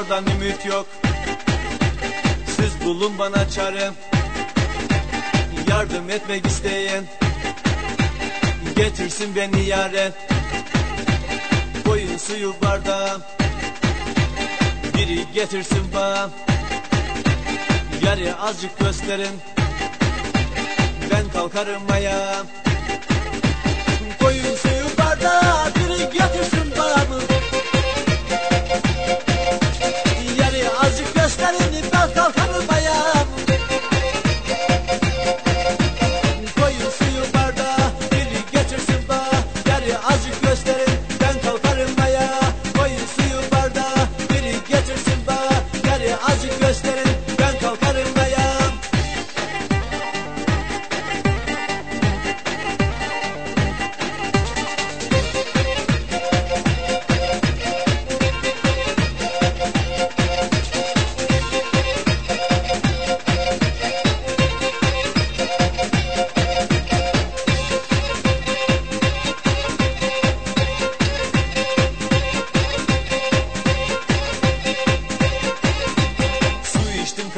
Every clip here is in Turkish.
doktordan ümit yok. Siz bulun bana çare. Yardım etmek isteyen Getirsin beni yare. Koyun suyu bardağa Biri getirsin bana Yarı azıcık gösterin Ben kalkarım ayağa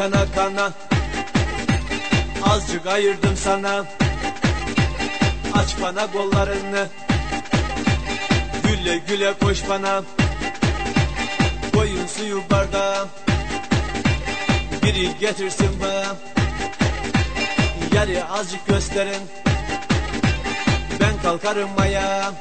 kana kana. Azıcık ayırdım sana. Aç bana kollarını. Güle güle koş bana. Koyun suyu bardağa. Biri getirsin bana. Yarı azıcık gösterin. Ben kalkarım ayağa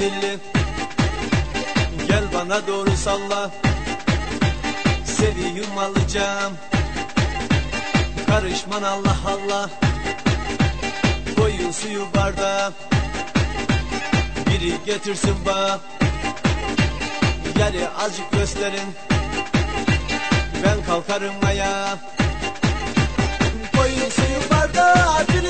eline mendili Gel bana doğru salla. Seni alacağım. Karışman Allah Allah. Koyun suyu bardağa Biri getirsin bana Yarı azıcık gösterin. Ben kalkarım ayağa. Koyun suyu bardağa Biri